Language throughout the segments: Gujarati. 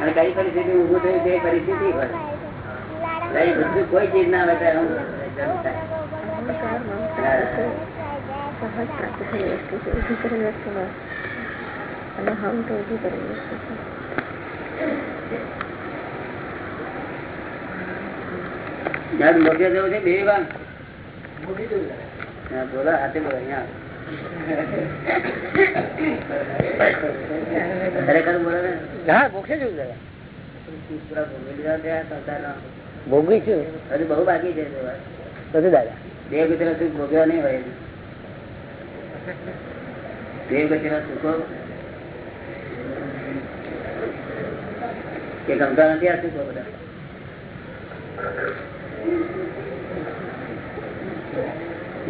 અને કઈ પરિસ્થિતિ ઉભું થયું તે પરિસ્થિતિ હોય. બધું કોઈ ચીજ ના હોય અને હમ તો ઊભી કરેલી વસ્તુ છે મોટે જવું છે બે વાર. બોલો હાથે બોલો અહીંયા ભોગવી છે. હજુ બહુ બાકી છે બધું દાદા બે ગુજરાત સુખ ભોગવ્યા નહીં હોય. બે ગુજરાત સુખો. કે ગમતા નથી આ સુખો બધા?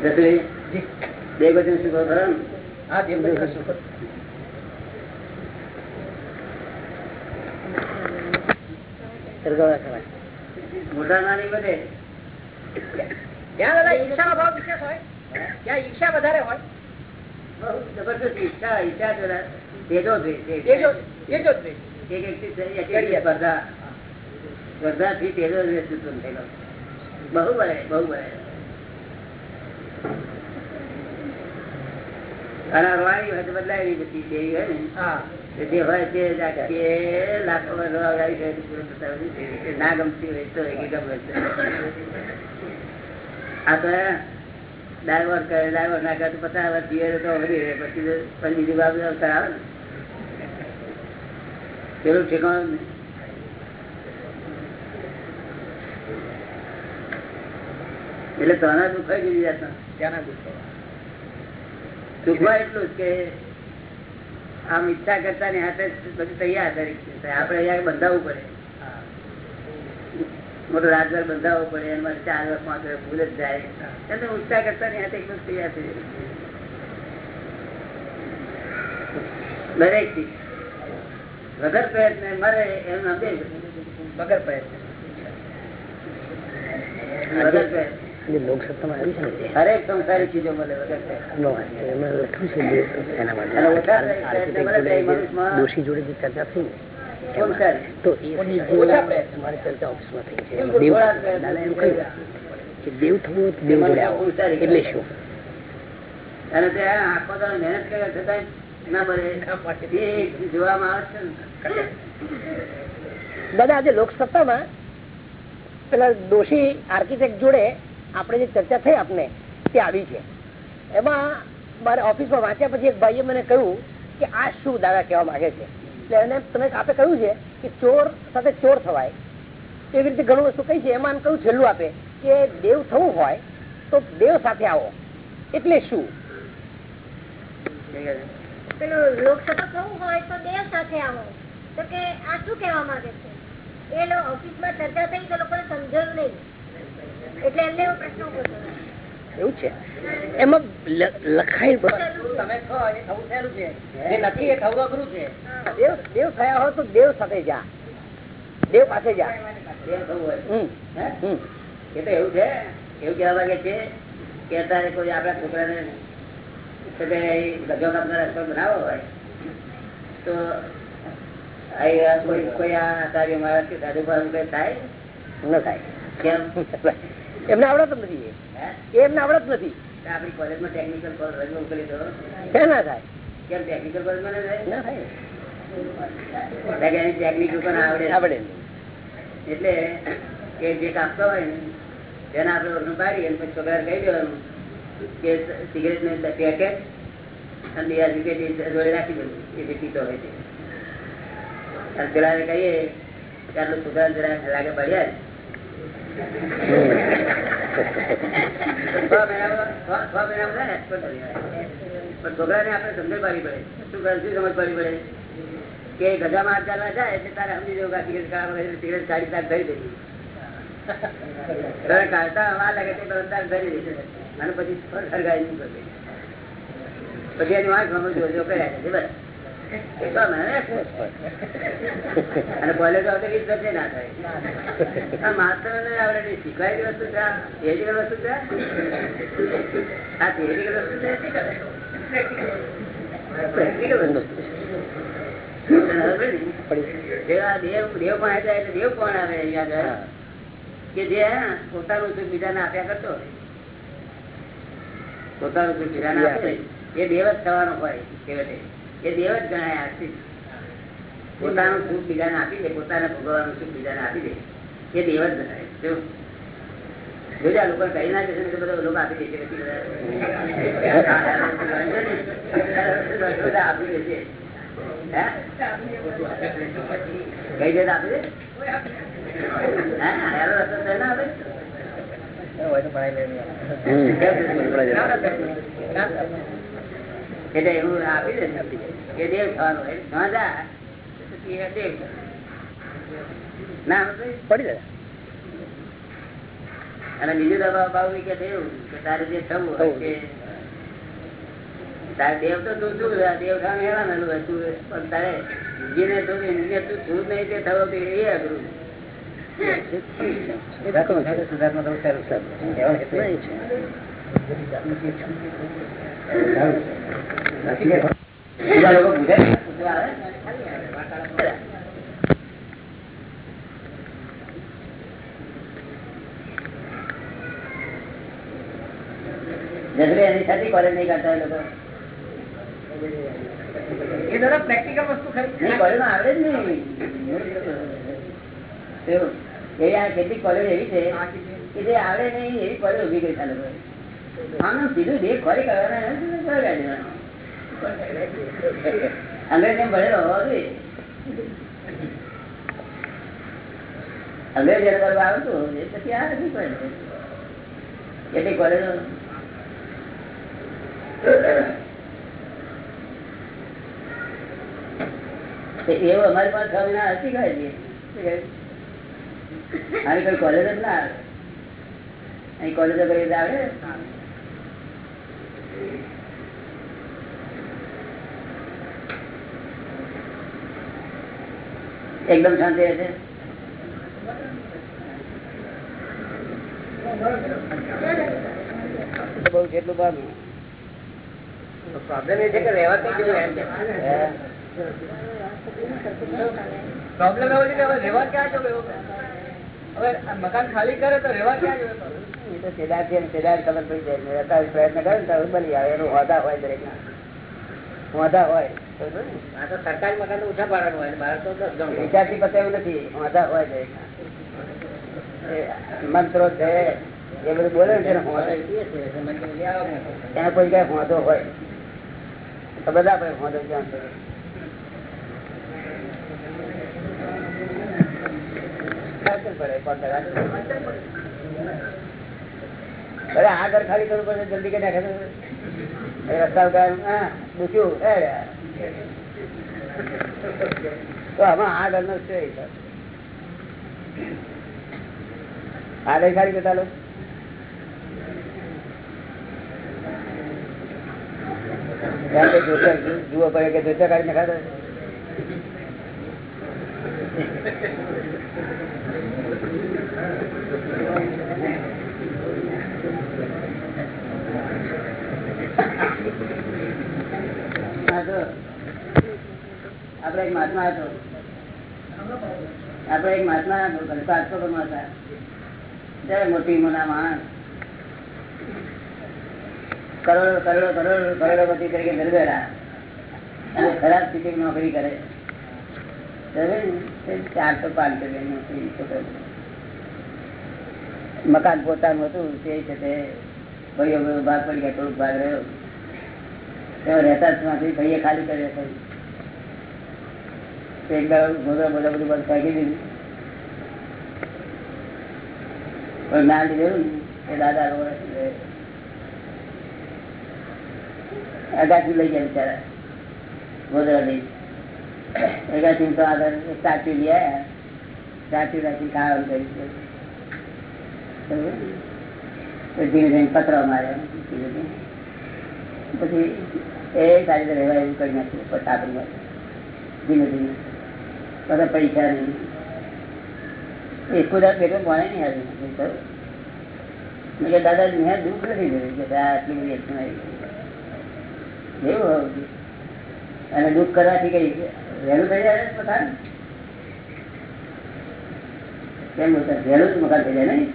જસુભાઈ, બે સુખો ખરા? હા સુખ ત્યાં દાદા ભાવ વિશેષ હોય ત્યાં ઈર્ષા વધારે હોય. બહુ જબરદસ્ત ઈચ્છા ઈચ્છા તેજો જ રહે, તે- એ જો જ નહીં. એક એક સ્પર્ધા. તેજો. બહુ બળે બહુ બળે અને અરવાણી હોય તો બદલાય બધી દેવી હોય ને? જે હોય તે લાખો ના ગમતી હોય તો ગમે આ તો ડાયવર કરે ડાયવર ના કરે પચાસ વર્ષ જીવે તો વળી રહે પછી પછી બીજું બાબુ અવતાર આવે ને? પેલું ઠેકાણું એટલે તને દુખાઈ ગયું જતા ત્યાંના દુઃખો સુખમાં એટલું જ કે આમ ઈચ્છા કરતા ની હાથે બધું તૈયાર કરી આપડે અહીંયા બંધાવવું પડે. મોટો રાજદ્વાર બંધાવવો પડે એના માટે ચાર વર્ષ પાંચ વર્ષ ભૂલ જ જાય. એટલે ઈચ્છા કરતા ની હાથે એકદમ તૈયાર થઈ દરેક ચીજ વગર પ્રયત્ન મરે એમ નામ વગર પ્રયત્ન. વગર પ્રયત્ન. લોકસત્તામાં આવી છે ને હરેક સંસારી ચીજો મળે. એમાં લખ્યું છે એના માટે. દોષી જોડે જે ચર્ચા થઈ ને તો એ ઓછા પ્રયત્ન. મારી ચર્ચા ઓફિસમાં થઈ છે. દેવ થોડા પ્રયત્ન. દાદા એમ કહ્યું કે દેવ થવું દેવ જોડે એટલે શું? અને ત્યાં આખો દાડો મહેનત કરે છતાં ના બને. જોવામાં આવે છે દાદા આજે લોકસત્તામાં પેલા દોષી આર્કિટેક્ટ જોડે આપણે જે ચર્ચા થઈ આપને, તે આવી છે. એમાં મારે ઓફિસમાં વાંચ્યા પછી એક ભાઈએ મને કહ્યું કે આ શું દાદા કહેવા માંગે છે. એટલે એને તમે આપે કહ્યું છે કે ચોર સાથે ચોર થવાય. એવી રીતે ઘણું વસ્તુ કહી છે. એમાં એમ કહ્યું છેલ્લું આપે કે દેવ થવું હોય તો દેવ સાથે આવો. એટલે શું? પેલું લોકસભા થવું હોય તો દેવ સાથે આવો. તો કે આ શું કહેવા માંગે છે? એ ઓફિસમાં ચર્ચા થઈ તો લોકોને સમજાયું નહીં. એટલે એમને એવો પ્રશ્ન ઊભો એવું છે? એમાં લખાય તમે છો? એ થવું સહેલું છે. જે નથી એ થવું અઘરું છે. દેવ દેવ થયા હોય તો દેવ સાથે જા. દેવ પાસે જા. થવું હોય હે? એ તો એવું છે. એવું કેવા લાગે છે કે અત્યારે કોઈ આપણા છોકરાને રસ્તો બનાવવો હોય તો આ કોઈ કોઈ આ કાર્ય મારા સાધુ કઈ થાય? ન થાય. કેમ? એમને આવડત નથી. એમને આવડત નથી. તો કોલેજમાં ટેકનિકલ કોલેજ મોકલી દો કે ના થાય? કેમ ટેકનિકલ કોલેજમાં ના થાય? ના થાય. કારણ કે એની ટેકનિક પણ આવડે આવડે એટલે એ જે કાપતો હોય ને તેને આપણે ઓળખ પાડી અને પછી છોકરા કહી દેવાનું. કે સિગરેટ ને પેકેટ અને જોડે રાખી દેવું એ જે પીતો હોય છે અને પેલા કહીએ કે આટલું છોકરા જરા લાગે પડ્યા પણ છોકરાને આપણે ચાલવા જાય, એટલે તારે સમજી જવું કે ધરી દઈ લાગે તે ધરી દઈ અને પછી એની વાત સમજો કર્યા છે અમે અને કોલેજ આવતો વીસ વર્ષે ના થાય. આ માસ્ટર ને આવડે શીખવાયેલી વસ્તુ છે theoretical વસ્તુ છે આ theoretical વસ્તુ છે? વસ્તુ. પોતાનું સુખ બીજાને આપ્યા કરતો પોતાનું સુખ બીજાને આપે એ દેવ જ થવાનો હોય છેવટે એ દેવ જ ગણાય આરતી પોતાનું સુખ બીજાને આપી દે પોતાને ભોગવવાનું સુખ બીજાને આપી દે. એ દેવ જ ગણાય જો જોજે લોકો કહી ના જશે બધા લોકો આપી દેશે પછી બધા આપી દેશે હે? કઈ દે આપી દે. હા, રસ્તો છે ને આપે? એટલે એવું આપી દે. કે દેવ થવાનું. એ દેવ ના પડી જાય. અને બીજું દબાવ બાવ કે તારે જે થવું કે તારે દેવ તો તું છું દેવ ખાને હેરાન થયેલું તું. પણ તારે જીને તું એને તું છું નહીં તે થવો એ અઘરું સુધાર્થમાં એની સાથે કોલેજ નહીં કરતા લોકો. એ દાદા પ્રેક્ટિકલ વસ્તુ ખરી. નહીં આવડે જ નહીં. એ આ કેટલીક કોલેજ એવી છે કે જે આવડે નહીં એવી કોલેજ ઊભી કરી ચાલે આમ સીધું જે ખોરી કરવાના નથી, ખોરી કાઢી દેવાના. અંગ્રેજ ભણેલો હોવો જોઈએ. અંગ્રેજ આવતું એ પછી એવું અમારી પાસે છ મહિના હતી કહે? છે આની કોઈ કોલેજ જ ના આવે. અહીં કોલેજો કરી આવે. એકદમ શાંતિ રહેશે બહુ છે પ્રોબ્લેમ એ છે કે રહેવા કઈ એમ છે પ્રોબ્લેમ એવો છે કે હવે રહેવા ક્યાં જવું હવે? મકાન ખાલી કરે તો રહેવા ક્યાં જવું એ તો સેદાર છે સેદાર ખબર પડી જાય. રહેતા પ્રયત્ન કરે ને તો બની આવે. એનું હોદા હોય દરેક હોદા હોય. ને? આ તો સરકારી મકાન ઓછા ભાડાનું હોય તો દસ ગણું નથી. હોદા હોય છે. મંત્રો છે, એ બધું બોલે છે ત્યાં કોઈ કઈ વાંધો હોય. તો બધા ભાઈ હોદો ક્યાં આગળ ખાલી કરવું પડે જલ્દી કરી નાખે તો. આમાં આ નો છે આ ઘર ખાલી કરતા લો જોતા જુઓ પડે કે જોતા કાઢી નખાતો આપડે એક મહાત્મા હતો. આપડે એક મહાત્મા મોટી મોટા માણસ. કરોડો કરોડો કરોડો કરોડોપતિ તરીકે ગરબેડા અને ખરાબ સ્થિતિ નોકરી કરે. ચારસો પાંચસો નોકરી. મકાન પોતાનું હતું, તે છે તે. ભાઈઓ ભાગ પડી ગયા થોડુંક ભાગ રહ્યો. રહેતા જ નથી, ભાઈએ ખાલી કરી નાખ્યું. તો એક દાડો બધા બધા બધું બંધ ફેંકી દીધું. પણ ના લીધેલું? ને એ દાદા લોકો અગાસી લઈ ગયા બિચારા ગોધરા લઈ. અગાસી તો આગળ સ્ટાચ્યુ લઈ આવ્યા સ્ટાચ્યુ રાખી ખાવાનું કર્યું બરોબર? તો ધીમે ધીમે પતરા માર્યા. ધીમે ધીમે. પછી એ સારી રીતે રહેવાય એવું કરી નાખ્યું પટાપડી ધીમે ધીમે. બધા પૈસા નહીં એક બધા પેટો ભણે નહીં હાજર. મેં કહ્યું, દાદાજી મેં દુઃખ નથી જોયું કે આટલી બધી આવી એવું હોવું. અને દુઃખ કરવાથી કઈ વહેલું થઈ જાય મકાન? કેમ વહેલું જ મકાન થઈ જાય નહીં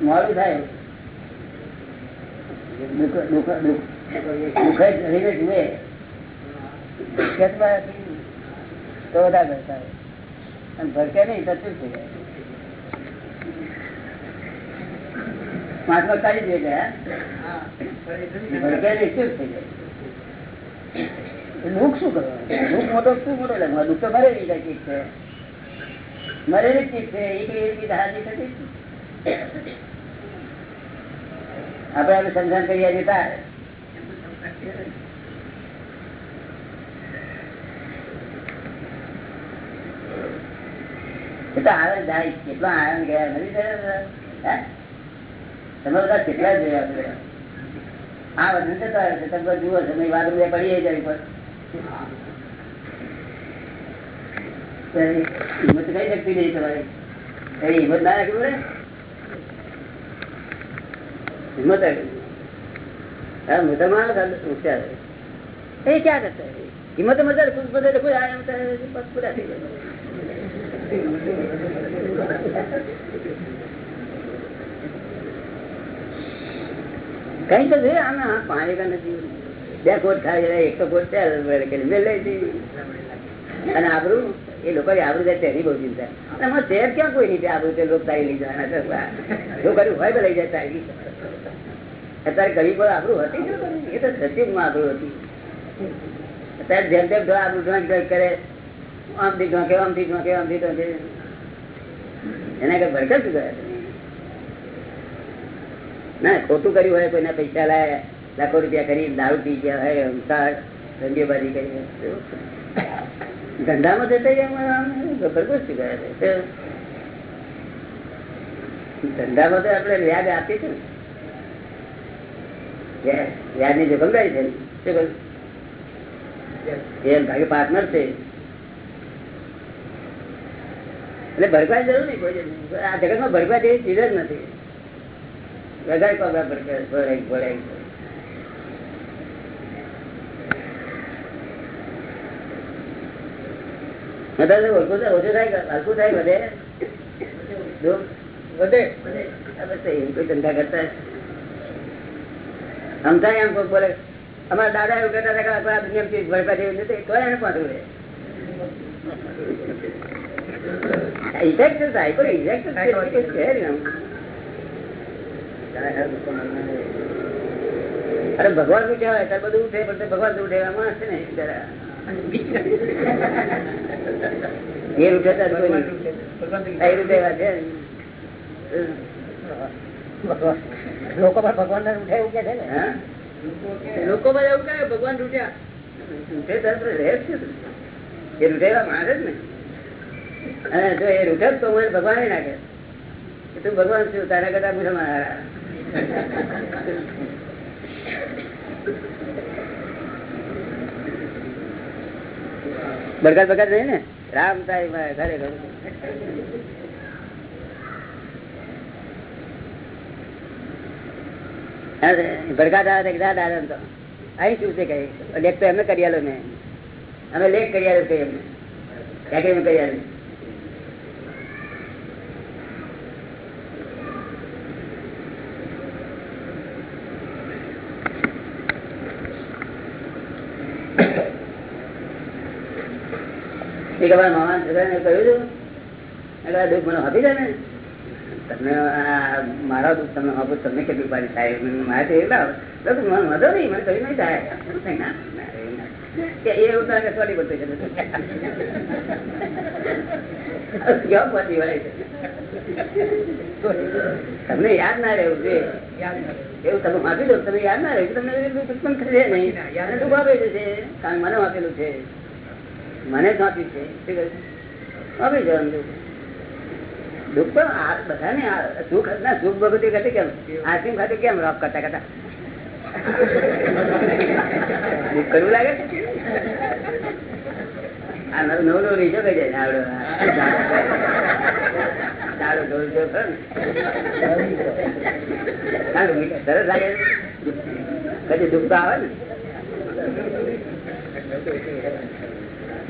મોડું થાય દુઃખ દુઃખ દુઃખ દુઃખ જ રહીને જુએ ખેતમાંથી તો વધારે હોય. અને ભરકે નહીં ભડકે નહીં થઈ જાય દુઃખ શું કરવાનું? દુઃખ મોટો શું મોટો લાગવા દુઃખ તો મરેલી કઈ ચીજ છે. મરેલી ચીજ છે. એ કઈ એવી હાજી થતી આપડે આપણે સમજણ કરી એ તો આવે જાય, કેટલા નથી થયા? તમે બધા કેટલા જોયા આ વધુ જતો આવે છે, તમે જુઓ તમે બે પડી જાય પર હિંમત કઈ શક્તિ નહીં તમારી? કઈ હિંમત ના રાખવી હિંમત હા એ ક્યાં કરતા है? હિંમત મજા ખુદ બધે है, પૂરા થઈ જાય કઈ તો છે આમાં પાણી કા નથી બે કોટ ખાઈ એક તો કોટ મેં લઈ અને આબરું એ લોકો જાય તેની બહુ ચિંતા. એમાં શહેર ક્યાં કોઈ નહીં તે લોકો તારી લઈ જવાના છોકરી હોય લઈ જાય તારી અત્યારે ગરીબ આબરું હતી એ તો સચિવમાં આબરું હતી. અત્યારે જેમ તેમ આબરું ઢોંક કરે. આમથી ઢોંકે આમથી ઢોંકે આમથી ઢોંકે. એના કઈ ભરકત શું કરે? ના, ખોટું કર્યું હોય, કોઈના પૈસા લાય, લાખો રૂપિયા કરી, દારૂ પી ગયા હોય અંસાર ધંધેબાજી કરી. ધંધામાં જતા ભરપૂર છે. ધંધામાં તો આપણે વ્યાજ આપીએ છીએ વ્યાજ- ની જોખમદારી છે? એ પાર્ટનર છે. એટલે ભરપાઈ જરૂર નહીં કોઈ. આ જગતમાં ભરપાઈ જેવી ચીજ જ નથી. વધારે પગલા ભરપાઈ ભરાય ભરાય અત્યારે તો ઓછું થાય ઓછું થાય કે હલકું થાય વધે જો વધે આ બસ એવું કોઈ ધંધા કરતા આમ થાય એમ કોક બોલે અમારા દાદા એવું કહેતા હતા કે આપણા દુનિયામાંથી ભરપા જેવી નથી. તો એને પાછું રહે ઇફેક્ટ થાય પણ ઇફેક્ટ છે જ આમ. અરે ભગવાનનું કહેવાય? ત્યારે બધું ઉઠે પણ તે ભગવાનનું ઉઠે એવા માણસ છે ને જરા. એ ને. લોકો પણ ભગવાન ને રૂઠે એવું કે છે ને? લોકો પણ એવું કહે ભગવાન રૂઠ્યા. રૂઠે ત્યારે રહે છે. એ રૂઠેલા મારે જ ને. અને જો એ રૂઠે તો મને ભગવાન નાખે. તું ભગવાન છું તારા કરતા મુસલમાન હારા. બરકત બરકત નહીં ને? રામ તારી માં ઘરે ઘરે ભડકાતા હતા દાદા તો. અહીં શું છે કઈ લેખ તો એમને કરી મેં. અમે લેખ કરી આલો કરી એક વાર મામા છોકરાને કહ્યું એટલે આ દુઃખ મને આપી દે ને. તમને મારા દુઃખ તમને આપું તમને કેટલી પાડી થાય મારે તો તો તું મને વાંધો નહીં મને કહ્યું નહીં થાય. એ એવું સોરી બધું વળે તમને યાદ ના રહેવું છે એવું તમે માફી દો તમે યાદ ના રહ્યું તમને દુઃખ ઉત્પન્ન થશે નહીં. યાદ દુઃખ આપે છે. કારણ મને આપેલું છે. મને સોંપી છે. શું જવાનું દુઃખ તો બધાને સુખ, ના, સુખ ભગવતી ખાતે કેમ? આસિમ ખાતે કેમ રોપ કરતા કરતા? દુઃખ કરવું લાગે નવું નવું રીઝો કઈ જાય આવડો. ચાલો સરસ લાગે. કદી દુઃખ તો આવે ને.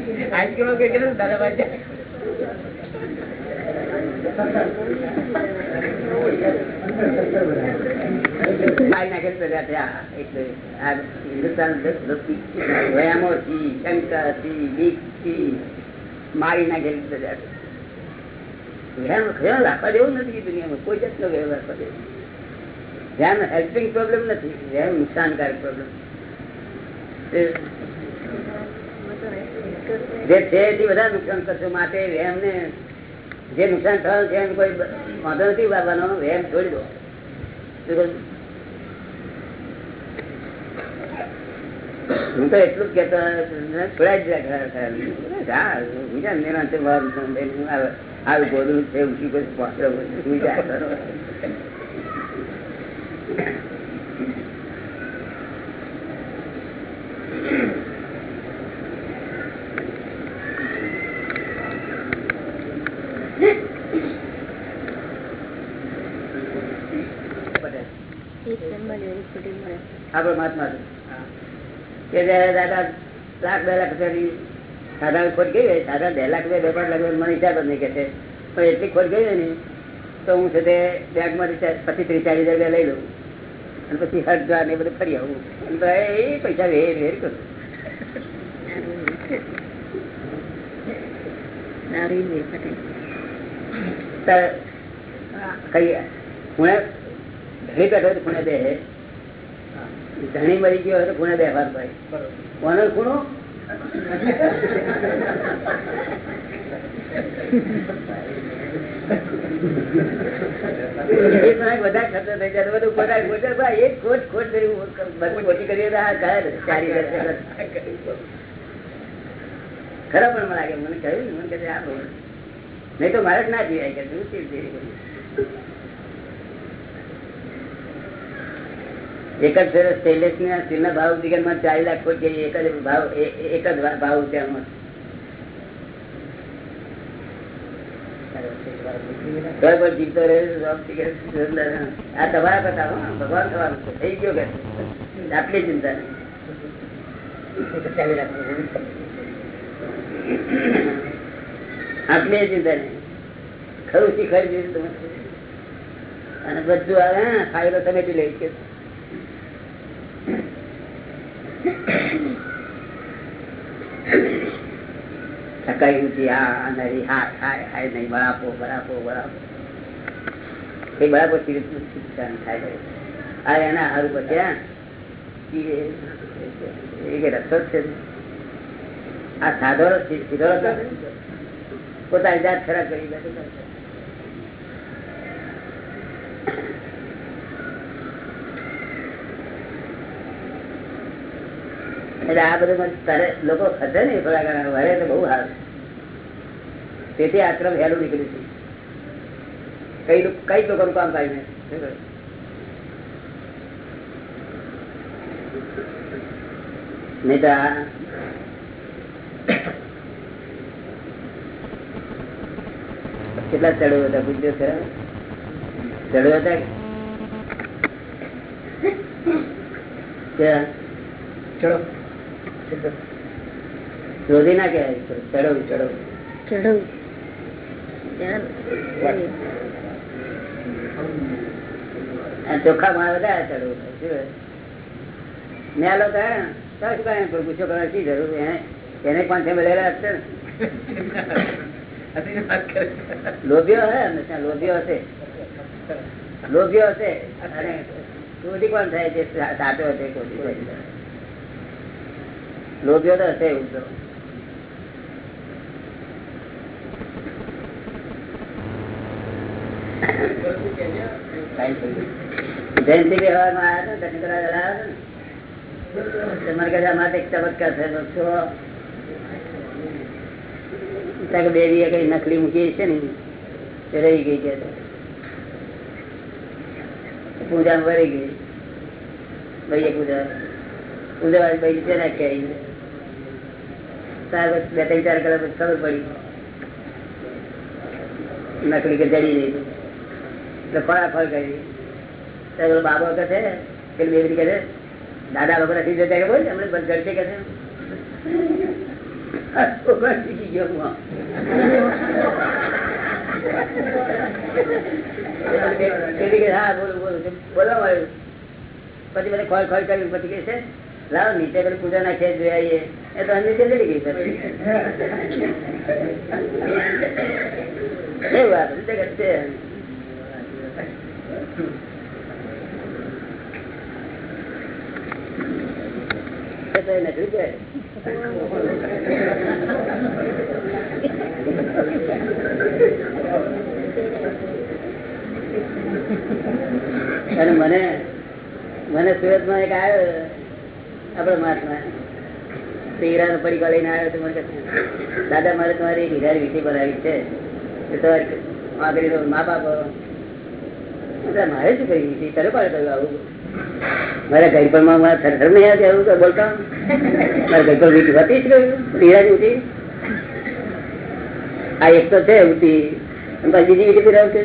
આઈસ્ક્રીમ કેટલું દાદા મારી નાખેલી પ્રજા ધ્યાન રાખવા જેવું નથી દુનિયામાં, કોઈ જાતનો વ્યવહાર રાખવા જેવું ધ્યાન હેલ્પિંગ પ્રોબ્લેમ નથી ધ્યાન નુકસાનકારક પ્રોબ્લેમ જે છે એથી વધારે નુકસાન કરશો. માટે એમને જે નુકસાન થયું છે કોઈ વાંધો નથી બાબાનો વેમ છોડી દો. હું તો એટલું જ કેતો નિરાંતે આવું. બોલું છે ઊંચી કોઈ સુઈ જાય બરોબર. પટેલ એક જન્મ લેવી ખોટી મળે આપડે મહાત્મા કે દાદા લાખ બે લાખ રૂપિયાની સાધારણ ખોટ ગઈ હોય સાધારણ બે લાખ રૂપિયા બે પાંચ લાખ રૂપિયા મને હિસાબ જ નહીં કે છે. પણ એટલી ખોટ ગઈ હોય ને તો હું છે તે બેગમાંથી રિચાર્જ પચીસ ત્રીસ ચાલીસ હજાર રૂપિયા લઈ લઉં. અને પછી હરદ્વાર ને એ બધું ફરી આવું. અને તો એ પૈસા વેર વેર કરું. કઈ. હું હોય તો ખૂણે બે ધણી મરી ગયો હોય તો ખૂણે બેહવાનું ભાઈ કોનો ખૂણો? બધા ખર્ચો થઈ જાય તો બધું ખોટા ભાઈ એક ખોટ ખોટ કરી ખોટી કરીએ તો આ ઘર ખરા પણ મને લાગે મને કહ્યું મને કહે આ નહીં તો મારે જ ના જીવાય કે શું ચીજ જેવી બધી. એક જ ફેર સ્ટેનલેસ ના સ્ટીલ ના ભાવ દિગનમાં ચાર લાખ ફૂટ જઈએ એક જ ભાવ એક જ ભાવ છે એમાં આ તમારા બતાવો ભગવાન થવાનું છે. થઈ ગયો કે? આટલી ચિંતા આટલી નહીં. ખરું શીખવાડી દીધું તમે. અને બધું આવે ફાયદો બી લઈ કે એ બરાબર શિક્ષણ થાય આ એના હારું પછી રસ્તો છે આ સાધો સીધો પોતાની જાત ખરાબ કરી બેઠો એટલે આ બધું તારે લોકો ખસે ને કલાકાર વરે તો બહુ હાર તેથી આશ્રમ હેલું નીકળ્યું છે. કઈ કઈ લોકોનું કામ કાઢીને? શું કહ્યું? નહીં તો આ કેટલા ચડ્યો હતા? પૂછ્યો છે ચડ્યો હતા ક્યાં? શોધી ના કહેવાય ચડવું ચડવું ચડવું ચોખ્ખા માં વધારે મેલો શું જરૂર? એને છે મળેલા હશે ને. લોભ્યો હે હંમેશા લોભ્યો હશે. લોભ્યો હશે અને કોણ થાય? છે સાચો હશે. લોભ્યો હશે એવું તો. એક ચમત્કાર થયેલો છો. ત્યાં કે કઈ નકલી મૂકી છે ને રહી ગઈ કે પૂજા વળી ગઈ. ભાઈ પૂજા પૂજા વાળી ભાઈ છે ને કે ત્યાર પછી બે ત્રણ ચાર કલાક પછી ખબર પડી. નકલી કે જડી ગઈ એટલે ફળાફળ કરી ત્યારે પેલો બાબો કે છે, પેલી બેબી કે છે, દાદા લોકો નથી જતા કે બોલ એમને બંધ કરશે કે છે? આ છોકરો શીખી ગયો હું આમ. પેલી કે, હા, બોલું બોલું. બોલવા મળ્યું પછી બધે ખોળ ખોળ કર્યું પછી કે છે લાવો નીચે કરી પૂજા નાખે જોઈ આવીએ. એ તો નીચે લઈ ગઈ પછી વાત છે? છે. અને મને મને સુરતમાં એક આવ્યો હીરા પડી દાદા, મારે તમારી હીરા વિશે બનાવી છે. મા બાપ મારે શું કહ્યું તને કોણે કહ્યું આવું. મારા ઘરમાં મારા થરથર નહીં આવતી, આવું બોલતા. મારા ઘર વીટી હતી જ કહ્યું હીરાની વીટી આ એક તો છે ઉઠી બીજી વીટી પીરાવું છે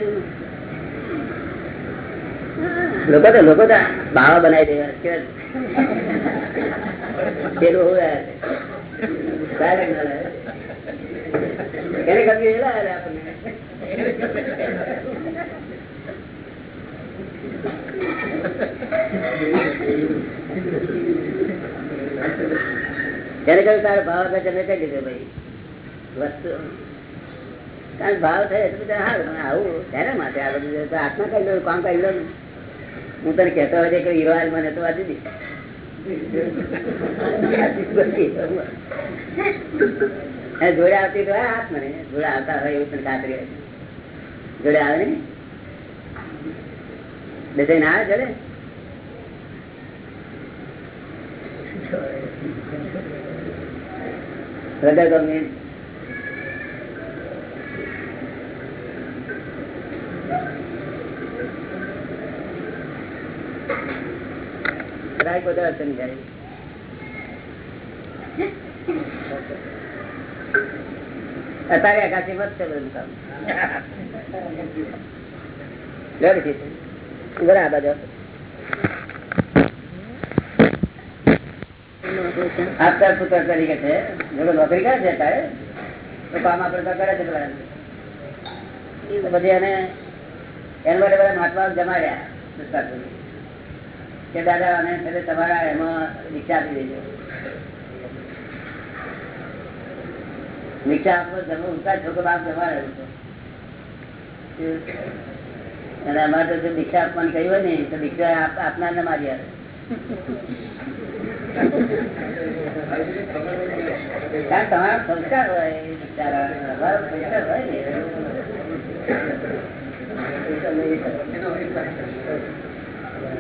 લોકો તો લોકો તો બાવા બનાવી દેવા. એને કહ્યું તારો ભાવ આપે તમે કહી દીધો ભાઈ, વસ્તુ. કારણ ભાવ થાય એટલું બધા હાલ, પણ આવું શેના માટે આ બધું. આત્મા કઈ લો, કામ લો ને? હું તને કહેતો હોય કે હીરો મને તો વાંચી દી. જોડે તો એવું તને ખાતરી જોડે આવે ના? આવે જોડે? હૃદય ગમે બધું પુત્ર તરીકે છે જો નોકરી કરે છે તારે? તો કામ આપડે તો કરે પેલા તો એને એના માટે બધા મહાત્મા જમાડ્યા કે દાદા અને સાથે તમારા એમાં દીક્ષા આપી દેજો દીક્ષા આપવો જમો ઉતાર છોકરો બાપ જમાડે અને અમારે તો દીક્ષા આપવાનું કહ્યું હોય ને, તો દીક્ષા આપનાર ને મારી આવે તમારા તમારો સંસ્કાર હોય. તમારો સંસ્કાર હોય ને.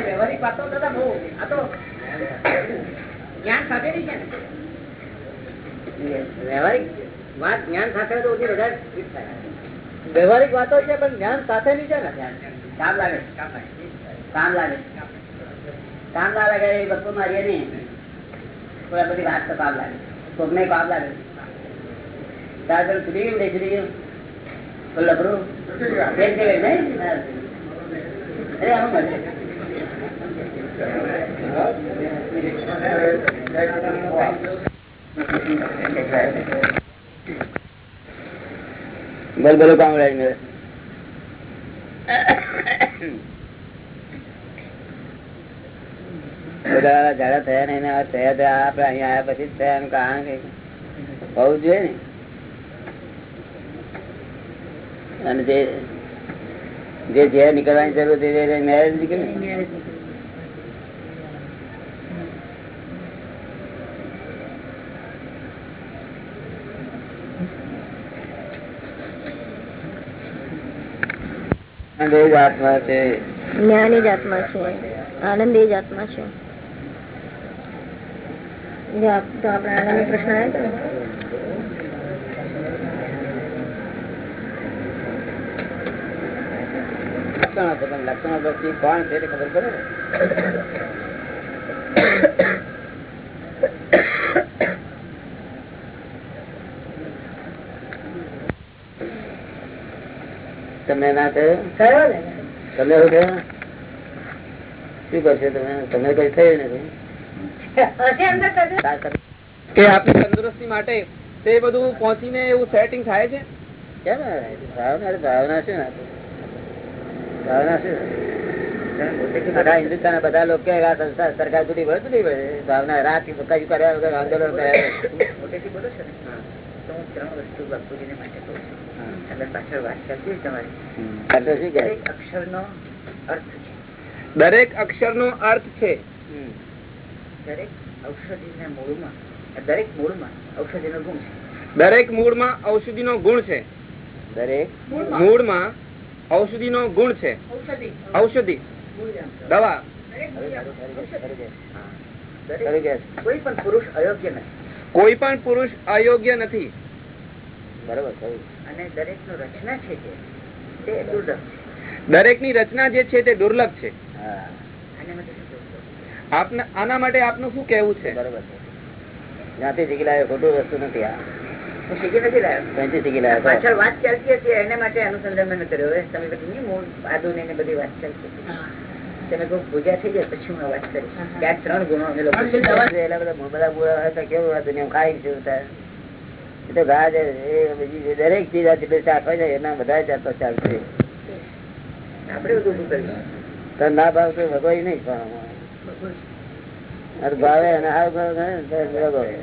વ્યવહારિક વાતો થતા બહુ આ તો જ્ઞાન સાથેની છે ને વ્યવહારિક વાત જ્ઞાન સાથે તો ઓછી વધારે fit થાય. વ્યવહારિક વાતો છે, પણ જ્ઞાન સાથે ની છે ને? કામ લાગે. કામ લાગે. કામ ના લાગે એ બપ્પો મારીએ નહીં. થોડા બધી વાત તો કામ લાગે. કોકને કામ લાગે. તાર પેલું છૂટી ગયું છૂટી ગયું? પેલું લફરું ફેર કેવાય નહીં? અરે, આવું મળે બોલ કામ લાગે બધા ઝાડા થયા ને થયા થયા આપડે અહીંયા આવ્યા પછી થયા એનું કારણ કઈ હોવું જોઈએ ને. અને જે જે નીકળવાની જરૂર મેરેજ નીકળે? અને એ જ આત્મા છે. જ્ઞાન જ આત્મા છે. આનંદ એ જ આત્મા છે પ્રશ્ન? લક્ષણો લક્ષણો પછી કોણ છે ખબર પડે ને તમને ના થયો તમને શું થયું શું કરશો તમે? તમને કઈ થયું નથી? કે આપની તંદુરસ્તી માટે તે બધું પહોંચીને એવું સેટિંગ થાય છે? કેમ ના ભાવના ભાવના શું ના ભાવના હિન્દુસ્તાન બધા લોકો આ સંસ્થા સરકાર સુધી વળતું નહીં. ભાવના રાત કયું કર્યા વગર આંદોલન કર્યા બોલો છો ને? દરેક અર્થ છે. દરેક દરેક ઔષધિના મૂળમાં દરેક મૂળમાં ઔષધિનો ગુણ છે. દરેક મૂળમાં ઔષધિનો ગુણ છે. દરેક મૂળમાં? ઔષધિનો ગુણ છે. ઔષધિ. દવા. દરેક. કોઈ પણ પુરુષ અયોગ્ય નથી. કોઈ પણ પુરુષ અયોગ્ય નથી. બરોબર. અને દરેકનો રચના છે જે તે દુર્લભ છે. દરેકની રચના જે છે તે દુર્લભ છે. હા. આને માટે? આપના શું કેવું છે? બરોબર છે. જ્યાંથી શીખી લાવ્યો ખોટું વસ્તુ નથી આ. હું શીખી નથી લાવ્યો શીખી લાવ્યો પાછળ વાત ચાલતી હતી એને માટે અનુસંધાન મેં કર્યો. તમે નહીં આદુ ને બધી વાત ચાલતી હતી. તમે કોઈ પૂજા થઈ જાય પછી હું વાત કરીશ. ત્રણ ગુણો અમે લોકો બધા બધા બુરા હોય તો કેવું આ દુનિયામાં ખાઈ છે ઉતાર. એ તો એ બીજી દરેક ચીજ આ જેટલી હોય છે એના બધા જાતો ચાલશે તો ના ભાવ તો ભગવાય નહીં પણ ભાવે અને હાવ ભાવ ભગવાય.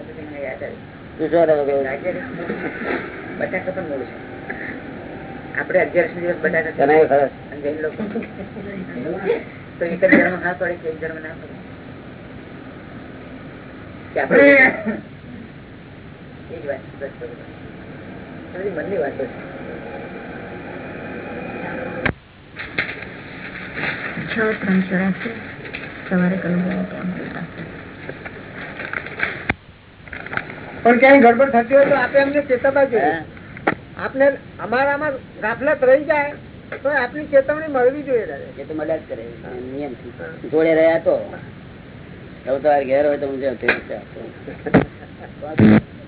આપણે અગિયારસ દિવસ બટાકા જૈન લોકો. તો એક ધર્મ હા પડે કે એક ધર્મ ના પડે? કે એ જ વાત છે, બસ બરોબર. આ બધી મનની વાતો છે. છ ત્રણ ચોરાસી. સવારે કલું ત્યાં મળતા પણ ક્યાંય ગડબડ થતી હોય તો આપણે અમને ચેતવવા જોઈએ આપને અમારામાં ગાફલત રહી જાય તો આપની ચેતવણી મળવી જોઈએ. એ તો મળ્યા જ કરે નિયમ જોડે રહ્યા તો. ઘેર હોય તો હું જતો રહેતો. હા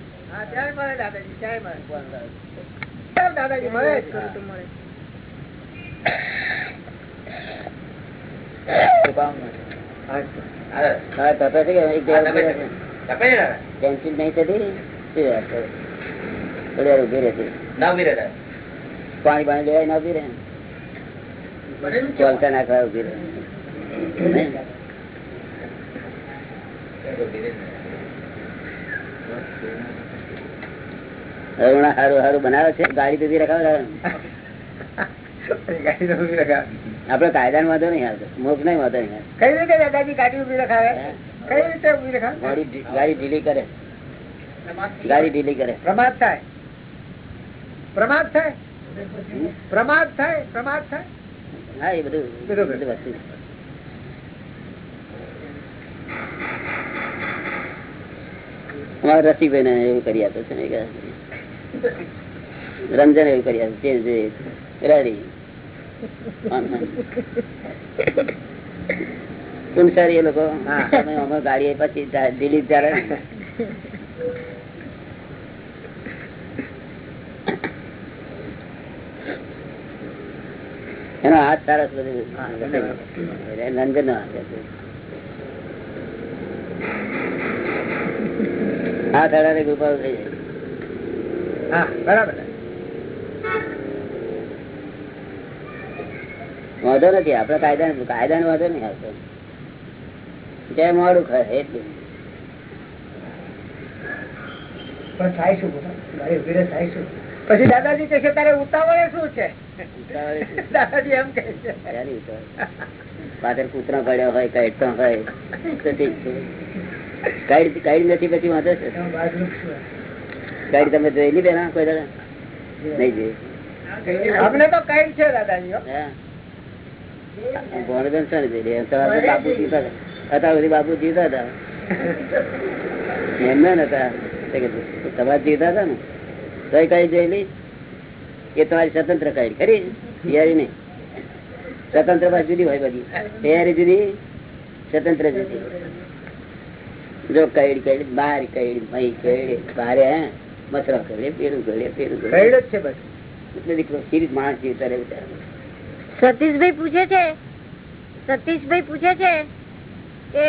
ત્યારે મળે દાદાજી ત્યારે મળે દાદાજી મળે જ. તો કરે? રહેતી. પાણી પાણી લેવાય ના ઊભી રહે? ચોલતા નાખવા ઊભી રહે. હમણાં હારું હારું બનાવે છે? ગાડી તો રખાવે આપડે કાયદા વાંધો નહીં આવતો. મોક્ષ નહીં વાંધો નહીં કઈ રીતે દાદાજી ગાડી ઊભી રખાવે? કઈ રીતે ઊભી રખાવે? ગાડી ઢીલી કરે. ગાડી ઢીલી કરે. પ્રમાદ થાય. પ્રમાદ થાય? પ્રમાદ થાય પ્રમાદ થાય? હા એ બધું. બધું વસ્તુ અમારા રસિકભાઈ ને એવું કરી આપે છે. ને કે રમજાન એવું કરી જે રેડી. એ લોકો? અમે ગાડી પછી જા- દિલ્હી એનો હાથ સરસ બધું. રંજન નો હાથ હતો. ગુપાલ થઈ જાય. હા બરાબર. વાંધો નથી આપડે કાયદા કાયદા નો વાંધો નહીં આવતો. જય મોડું ખરે એટલું પછી દાદાજી કે તારે ઉતાવળે શું છે? દાદાજી એમ ઉતાવળ? પાછળ કૂતરો પડ્યો હોય કઈટતો હોય. તો ઠીક છે. નથી પછી વાંધો છે? કાઈડ તમે જોઈ નહીં બેના કોઈ નહીં જોઈ. અમને તો કઈ છે દાદાજી હો. છે ને પેલી. એમ તો આપણે બાપુ જીવતા હતા. અત્યાર બાપુ જીવતા હતા. એમને નતા તમારે જીવતા હતા ને? તો કઈ જોયેલી એ તમારી સ્વતંત્ર કઈ ખરી? તૈયારી નહીં. સ્વતંત્રમાં જુદી હોય બધી. તૈયારી જુદી સ્વતંત્ર જુદી. જો કઈ કઈ બાર કઈ મહી કઈડ બારે હે. મથરા કરે પેલું કરે પેલું કરે છે બસ. એટલે દીકરો સિરીજ માણસ જીવતા રહે સતીશભાઈ પૂછે છે સતીશભાઈ પૂછે છે કે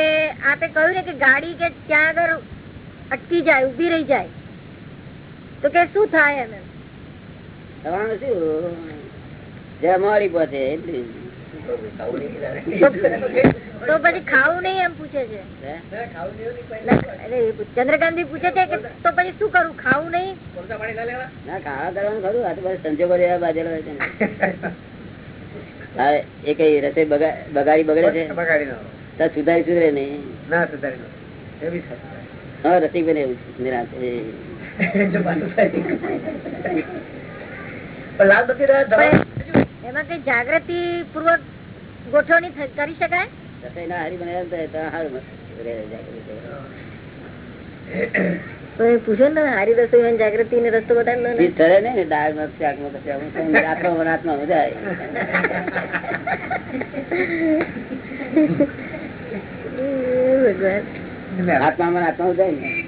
આપે કહ્યું ને કે ગાડી કે ત્યાં આગળ અટકી જાય ઊભી રહી જાય. તો કે શું થાય એમ તમારું થવાનું શું જમારી પાસે એટલું. તો તો પછી ખાવું નહીં એમ પૂછે છે. હે? એ પૂછે છે કે તો પછી શું કરું ખાવું નહીં? ના ખાવા કરવાનું ખરું આ તો બધા સંજોગો એવા બાજેલા હોય છે એ કઈ રસોઈ બગા- બગાડી બગડે છે? બગાડી નો તો સુધારી સુધરે નહીં? ના સુધારી એવી હા રસિક બને એવું છે, લાલ બત્તી એમાં કઈ જાગૃતિ પૂર્વક ગોઠવણી કરી શકાય? ના હારી પૂછો ને રસોઈ જાગૃતિ ને રસ્તો ને. દાળ આવું તો આત્મા આવે. જાય ને.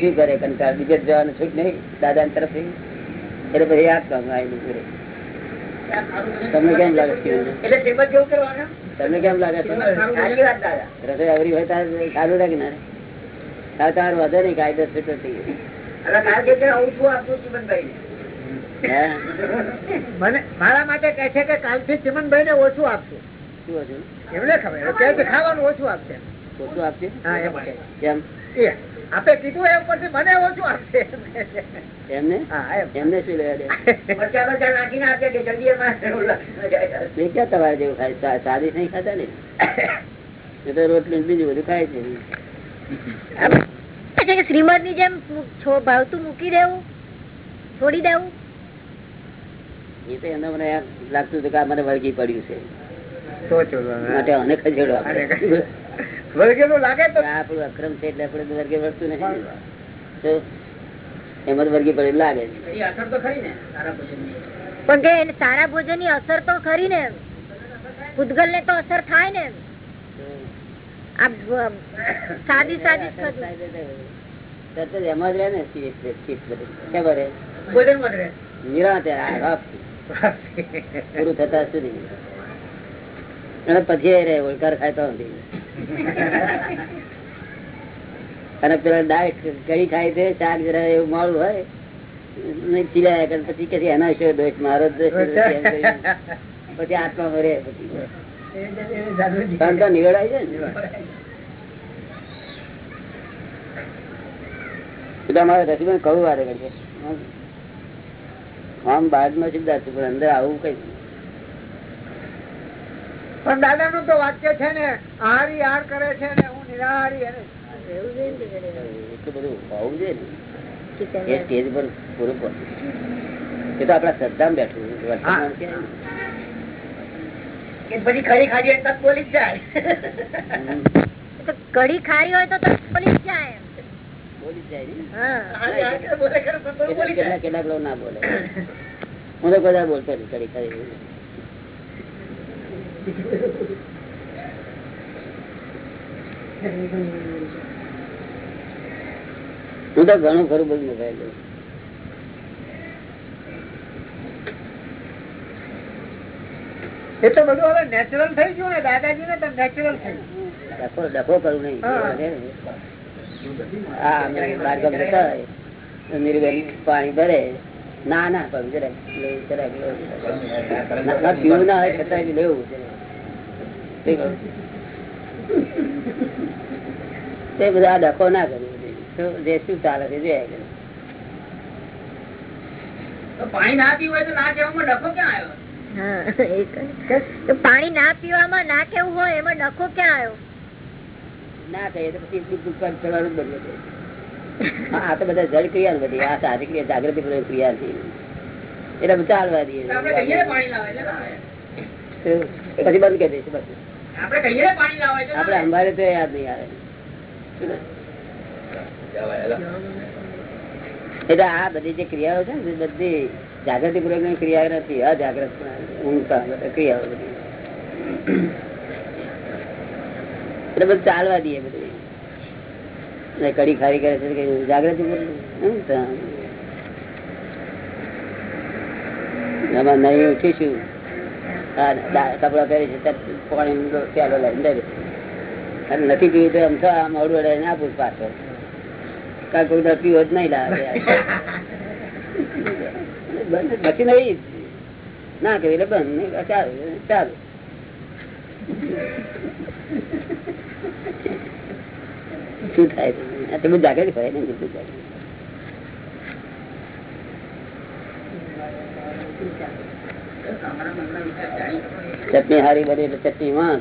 શું કરે કંટાળ? બીજે જવાનું છૂટ નહીં? દાદા તરફ એટલે પછી આત્મા આવેલું પૂરે તમને કેમ લાગે છે એટલે શ્રીમદ જેવું કરવાનું. તમને કેમ લાગે છે? સાચી વાત દાદા. રસોઈ અવરી હોય ત્યારે સારું લાગે ને તાર તાર વધે નહીં કાયદો છૂટો થઈ ગયો. હવે કાલ કે છે, હું શું આપું ચિમનભાઈ. હે? મને મારા માટે કહે છે કે કાલથી ચિમનભાઈ ને ઓછું આપશું શું હતું એમને ખબર ખાવાનું ઓછું આપશે. ઓછું આપશે હા એમ કેમ? એ. આપે કીધું એમ પછી મને ઓછું આપશે એમને? એમને શું લેવા તમારે જેવું ખાય સાદી નહીં ખાતા ને? એ તો રોટલી બીજું બધું ખાય છે. શ્રીમદની જેમ ભાવતું મૂકી દેવું છોડી દેવું. એ તો એને મને લાગતું હતું કે મને વળગી પડ્યું છે. માટે અને ખસેડો આપણે. લાગે તો આપણું અક્રમ છે એટલે આપણે વર્ગે વળતું નહીં તો એમાં વર્ગી પડેલું લાગે અસર તો ખરી ને સારા પણ કે સારા ભોજનની અસર તો ખરી ને. પૂતગલ ને તો અસર થાય ને. સાદી સાદી જ તરત જ એમાં જ રહે ને જ રહે. નિરાંતે પૂરું થતા સુધી. અને પછી ઓળકાર ખાય તો નથી. અને પેલા ડાયટ કઈ ખાય છે શાક જરા એવું મોડું હોય નહીં ચીલાયા પછી કે એના વિશે દોષ મારો છે, પછી આત્મા મરે પછી. તો છે અમારે રસીબેન કહું વારે કરશે. આમ બાદમાં પણ અંદર આવું કઈ પણ દાદા નું તો વાક્ય છે ને હારી હાર કરે છે ને હું નિરાહારી બધું હોવું જોઈએ એ સ્ટેજ પર પૂરું એ તો આપડા શ્રદ્ધામાં બેઠું વર્તમાન ક્યાં? કે પછી કડી ખાધી હોય તો બોલી જાય. કઢી ખારી હોય તો તો બોલી જાય બોલી જાય હા. હારી હારી કરે બોલે કેટલાક લોકો ના બોલે. હું તો બધા બોલતો નહીં કડી કડી હું તો ઘણું ખરું બધું મુકાઈ એ તો બધું હવે નેચરલ થઈ ગયું ને દાદાજી ને તો નેચરલ થઈ ગયું. ડખો ડખો કરું નહીં. હા. બાર ગામ જતા હોય. પાણી ભરે. ના ના પીવું ના હોય છતાં લેવું જરાક. ઠીક છે? તે બધા આ ના કર્યું જે શું ચાલે છે પાણી ના પીવું તો ના કહેવામાં ડખો ક્યાં આવ્યો પાણી ના પીવામાં ના કેવું હોય એમાં ડખો ક્યાં આવ્યો ના કહીએ તો પછી દુઃખ દુઃખ કરવાનું બન્યું છે. હા, આ તો બધા જળ ક્રિયા બધી. આ સારી ક્રિયા જાગૃતિ ક્રિયા છે. એટલે બધા ચાલવા દઈએ. તો આપણે કહીએ ને પાણી લાવો એટલે ના આવે. તો પછી બંધ કરી દઈશું બસ. આપડે. અંબારે તો યાદ નહીં આવે. એટલે આ બધી જે ક્રિયાઓ છે ને બધી જાગૃતિ પૂર્વકની ક્રિયા નથી અજાગ્રત ક્રિયાઓ બધી. એટલે બધું ચાલવા દઈએ બધું. ને કડી ખારી કરે છે જાગૃતિ ઊંઘતા. નહીં ઉઠીશું. કપડા પહેરી છે પાણી ચાલો લઈને અને નથી પીવું તો એમ તો આ મોડું ને આપું જ પાછો. કાંઈ પીવો જ નહીં લાવે પછી નહીં. ના કહ્યું એટલે બંધ. ચાલુ ચાલુ. શું થાય? આ બધું ને. ચટણી હારી બની એટલે ચટણી માં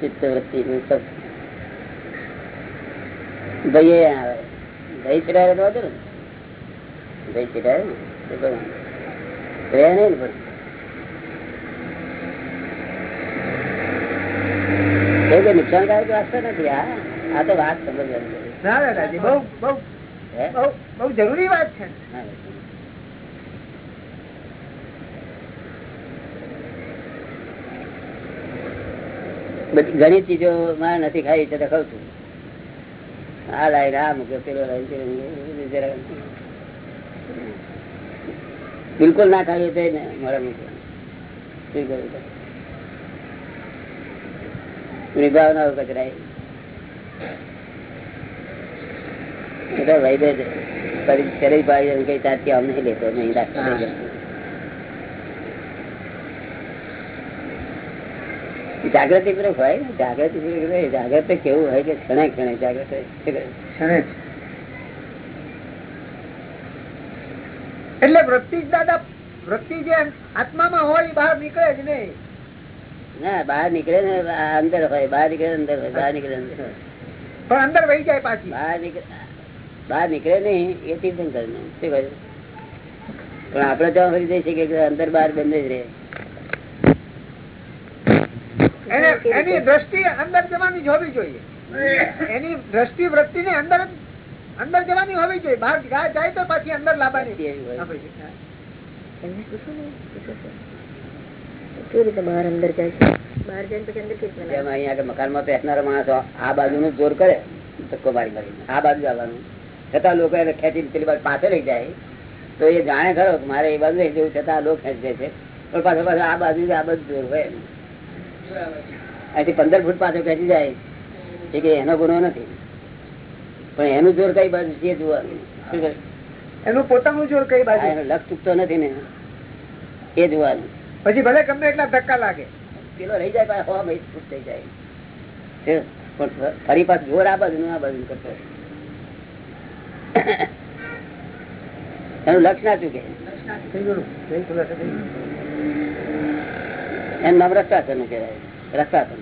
ચિત્તવૃત્તિ ભાઈ આવે. દહીં ચડાવે તો વાંધો ને દહીં ચડાવે ને તે નહીં ને પણ નુકસાનકારક વાત તો નથી આ? આ તો વાત સમજવાની ના દાદાજી બહુ બહુ બહુ બહુ જરૂરી વાત છે. બધી ઘણી ચીજો માં નથી ખાઈ તો ખાઉં છું. આ લાય રામ મૂક્યો પેલો. બિલકુલ ના ખાવી તો ને મારા મૂક્યો શું કરું તો? નિભાવના કચરાય એટલે ભાઈ ચરી પાડી કઈ તારથી આમ નહીં લેતો નહીં રાખતો જાગૃતિ પૂર્વક હોય ને જાગૃતિ પૂર્વક. જાગૃતિ કેવું હોય કે ક્ષણે ક્ષણે જાગૃત? ક્ષણે એટલે વૃત્તિ દાદા વૃત્તિ જે આત્મામાં હોય બહાર નીકળે જ નહીં ના બહાર નીકળે ને અંદર હોય બહાર નીકળે અંદર હોય બહાર નીકળે અંદર હોય. પણ અંદર વહી જાય પાછી. બહાર નીકળે બહાર નીકળે નહીં એ તીર્થંકરનું શું કહ્યું પણ આપડે તો ફરી જઈ શકીએ કે અંદર બહાર બંધ જ રહે. એની દ્રષ્ટિ અંદર જવાની જ હોવી જોઈએ. એની દ્રષ્ટિ વૃત્તિ ને અંદર અંદર જવાની હોવી જોઈએ. બહાર જાય તો પાછી અંદર લાવવાની કેવી રીતે બહાર અંદર જાય છે? બહાર જાય પછી અંદર કેવી રીતે અહીંયા આગળ મકાનમાં બેસનારા માણસો આ બાજુનું જોર કરે ધક્કો મારી મારી આ બાજુ જવાનું છતાં લોકો એને ખેંચી પેલી બાજુ પાસે લઈ જાય. તો એ જાણે ખરો મારે એ બાજુ લઈ જવું છતાં લોકો ખેંચે છે. પણ પાછો પાછો આ બાજુ આ બાજુ જોર હોય એમ. અહીંથી પંદર ફૂટ પાછો ખેંચી જાય. એ કે એનો ગુનો નથી. પણ એનું જોર કઈ બાજુ છે જોવાનું. શું એનું પોતાનું જોર કઈ બાજુ? એનો લક્ષ ચૂકતો નથી ને. એ જોવાનું. પછી ભલે ગમે એટલા ધક્કા લાગે. પેલો રહી જાય હવા ભાઈ ફૂટ થઈ જાય. પણ ફરી પાછ જોર આ બાજુ આ બાજુ કરતો એનું લક્ષ ના ચૂકે. એનું નામ રસ્તાસન કહેવાય. રસ્તાસન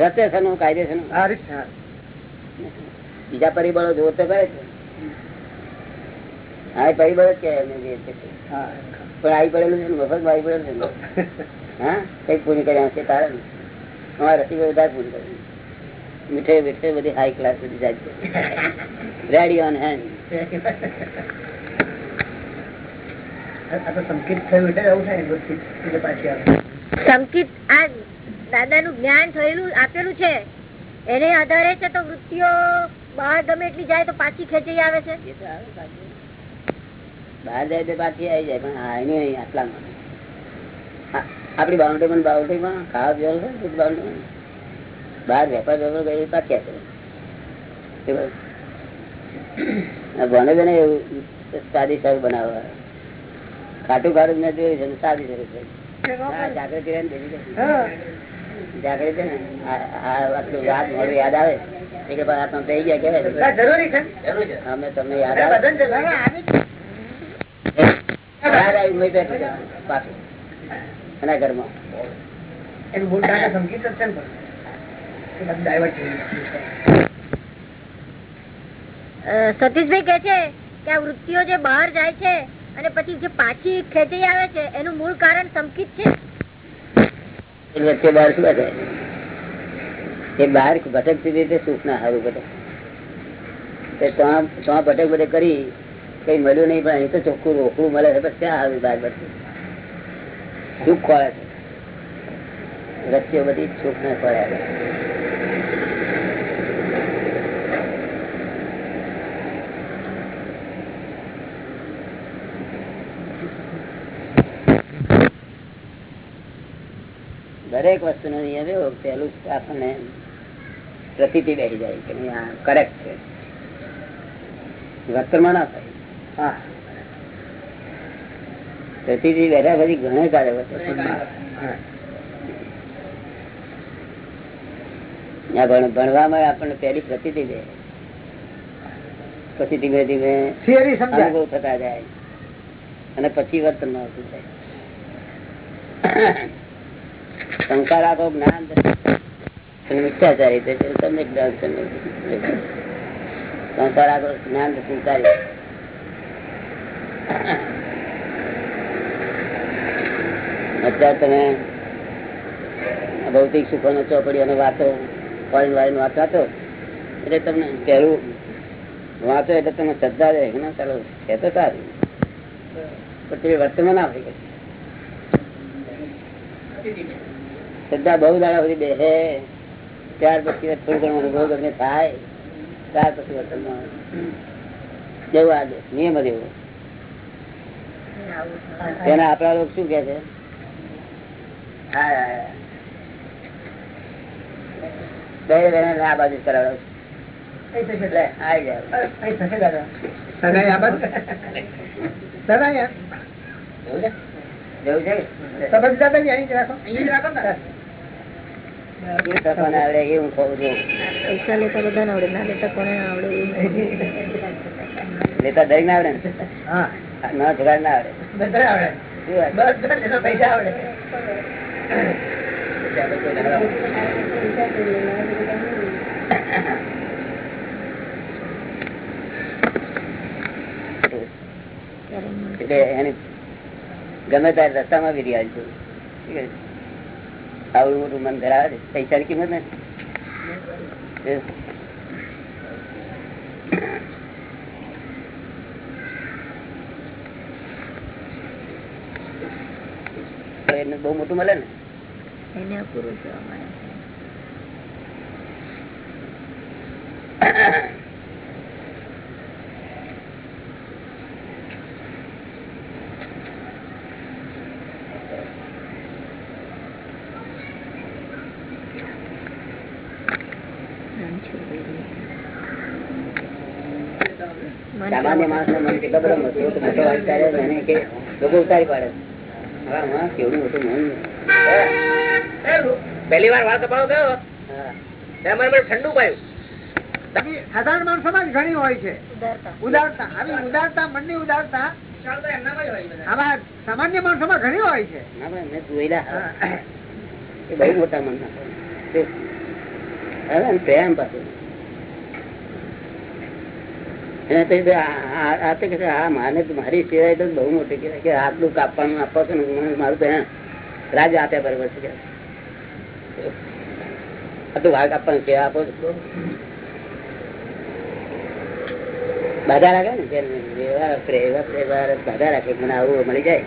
રસ્તાસન હા. બીજા પરિબળો જોર તો કરે છે. હા એ પરિબળ જ કહેવાય. પણ આવી પડેલું છે મફતમાં આવી પડેલું છે હા કઈ પૂરી કર્યા છે તારે? અમારે રસી વધારે પૂરી કરી મીઠે મીઠે બધી હાઈ ક્લાસ બધી જાય છે. રેડી ઓન હેન્ડ સંકેત ને આ દાદા જ્ઞાન થયેલું આપેલું છે. એને આધારે છે તો વૃત્તિઓ બહાર ગમે એટલી જાય તો પાછી ખેંચી આવે છે. બહાર જાય તો પાછી આવી જાય પણ આ એનું નહીં આટલામાં આ- આપડી બાઉન્ડ્રી પણ બાઉન્ડ્રી માં ખાવા પીવાનું છે ને બાઉન્ડ્રી બહાર વેપાર વેપાર શું કહ્યું? આ ભણે બેને એવું સાદી સર બનાવવા. ખાટું ખાટું મેં જોયું છે ને સાદી સર છે. જાગૃતિ ને હા. જાગૃતિ છે ને? આટલું વાત મોડું યાદ આવે. કે ભાઈ આ થઈ ગયા કેવાય. જરૂરી છે. અમે તમને યાદ આવે. એના ઘરમાં. એનું ને સતીશભાઈ કે છે કે આ વૃત્તિઓ જે બહાર જાય છે અને પછી જે પાછી ખેંચી આવે છે એનું મૂળ કારણ સંકિત છે? એ વચ્ચે બહાર શું એ બહાર ભટકતી રીતે સુખ ના સારું ભટક ભટક બધે કરી કઈ મળ્યું નહીં, પણ અહીં તો ચોખ્ખું રોકવું મળે છે પછી ક્યાં આવ્યું બાર બધું સુખ ખોળે છે. રસીઓ બધી સુખ ને ખોળે દરેક વસ્તુનો નિયમ એવો પહેલું આપણને પ્રતિથી બેસી જાય કે કરેક્ટ છે. વર્તમાં ના થાય. હા. બેઠા પછી ઘણા ભણ- ભણવામાં આપણને પહેલી પ્રતિ દે પછી ધીમે ધીમે અનુભવ થતા જાય. અને પછી વર્તન આવતું જાય. સંસાર આખો જ્ઞાન મિથ્યાચારી તમને. સંસાર આખો જ્ઞાન સંસારી અત્યારે તમે ભૌતિક સુખો નો ચોપડીઓનો ફોરેન વાળી વાંચવા તો એટલે તમને પહેલું વાંચો એટલે તમે શ્રદ્ધા રહે ના? ચાલો છે તો સારું. પણ તે વર્તનમાં ના શ્રદ્ધા બહુ દાડા સુધી બેસે, ત્યાર પછી થોડું ઘણું અનુભવ ગમે થાય, ત્યાર પછી વર્તનમાં. જેવું આ નિયમ જ એવો. તેના આપણા લોકો શું કે છે? હા, હા, હા. બે જણાને આ બાજુ કરાવો. લેતા દરેક ના આવડે? ને ના આવડે આવડે. પૈસા આવડે એટલે એને ગમે ત્યારે રસ્તામાં બી રહ્યા છું આવું મોટું મન ધરાવે પૈસા પૈસાની કિંમત ને એને બહુ મોટું મળે ને? એને છે. નામ છોડી મન સામાન્ય માણસ નો મન કેટલો બધો મોટો વિચારે એને કે લોકો ઉતારી પાડે મન પહેલી વાર વાળ કપાળો ગયો. મને ઠંડુ પાયું. સાધારણ માણસો માં ઘણી હોય છે. ઉદારતા. ઉદારતા. આવી ઉદારતા મનની ઉદારતા. સામાન્ય સામાન્ય માણસોમાં ઘણી હોય છે. મેં. બહુ મોટા મન પ્રેમ આ- તો કે આ માને મારી સિવાય તો બહુ મોટી કહેવાય કે આટલું કાપવાનું આપો છો ને મારું તો રાજા આપ્યા બરોબર છે આટલું ભાગ આપવાનું સેવા આપો છો. બાધા રાખે ને એવા એવા પ્રેવાર બાધા રાખે મને આવું મળી જાય.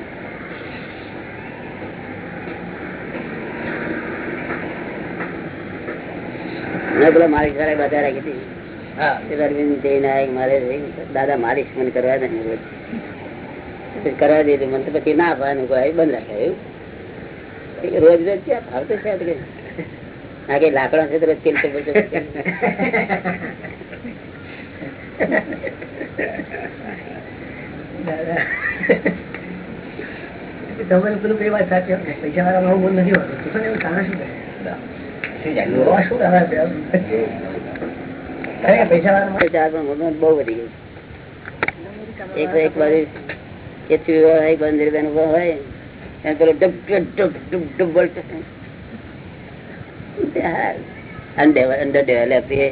મેં બોલો મારી ઘરે બાધા રાખી હતી. કે મારે દાદા માલિશ મને કરવા દે રોજ. કરવા દે મને તો પછી ના કોઈ બંધ રાખે એવું. રોજ રોજ ક્યાં ભાવતો છે ના કઈ? લાકડા છે તો રોજ તેલ તો પેલું કઈ વાત સાચી પૈસા વાળા બહુ બોલ નથી હોતું. કારણ શું શું બહુ વધી ગયું. એક એક બાજુ કેચરી હોય ઊભો હોય એને પેલો ડબ ડબ ડબ ડબ બોલતો અંડર ડેવલપ એ